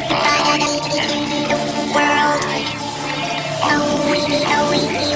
Everybody in the world. away, away.